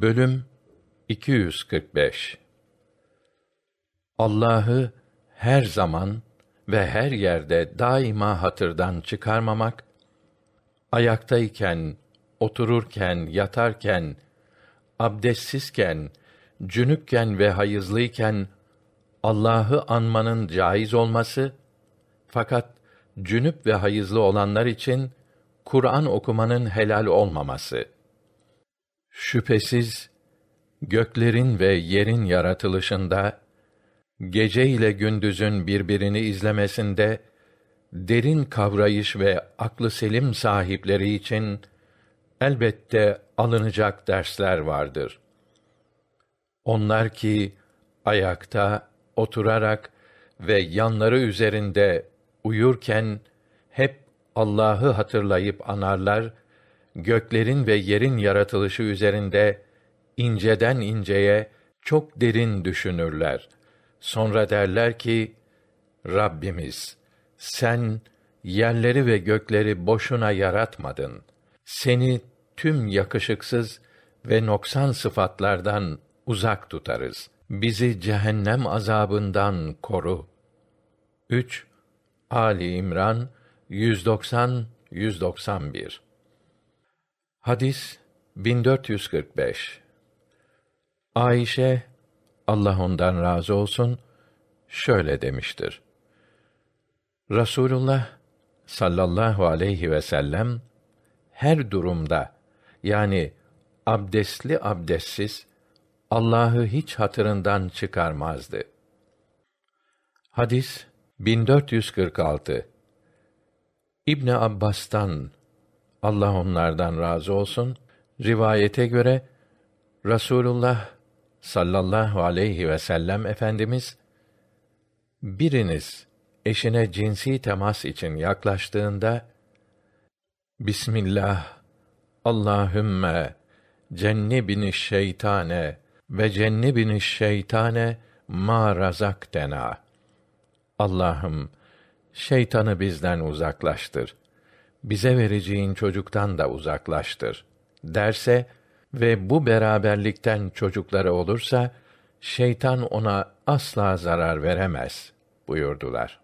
Bölüm 245 Allah'ı her zaman ve her yerde daima hatırdan çıkarmamak, ayaktayken, otururken, yatarken, abdestsizken, cünüpken ve hayızlıyken Allah'ı anmanın caiz olması fakat cünüp ve hayızlı olanlar için Kur'an okumanın helal olmaması. Şüphesiz göklerin ve yerin yaratılışında gece ile gündüzün birbirini izlemesinde derin kavrayış ve aklı selim sahipleri için elbette alınacak dersler vardır. Onlar ki ayakta, oturarak ve yanları üzerinde uyurken hep Allah'ı hatırlayıp anarlar, göklerin ve yerin yaratılışı üzerinde inceden inceye çok derin düşünürler. Sonra derler ki, Rabbimiz, sen yerleri ve gökleri boşuna yaratmadın. Seni tüm yakışıksız ve noksan sıfatlardan uzak tutarız. Bizi cehennem azabından koru. 3 Ali İmran 190 191 Hadis 1445 Ayşe Allah ondan razı olsun şöyle demiştir. Rasulullah sallallahu aleyhi ve sellem her durumda yani abdestli abdestsiz Allah'ı hiç hatırından çıkarmazdı. Hadis 1446 İbn Abbas'tan Allah onlardan razı olsun rivayete göre Rasulullah sallallahu aleyhi ve sellem efendimiz biriniz eşine cinsi temas için yaklaştığında Bismillah Allahümme cennibini şeytane ve cennibini şeytane ma razaktena. Allah'ım şeytanı bizden uzaklaştır. Bize vereceğin çocuktan da uzaklaştır derse ve bu beraberlikten çocukları olursa şeytan ona asla zarar veremez buyurdular.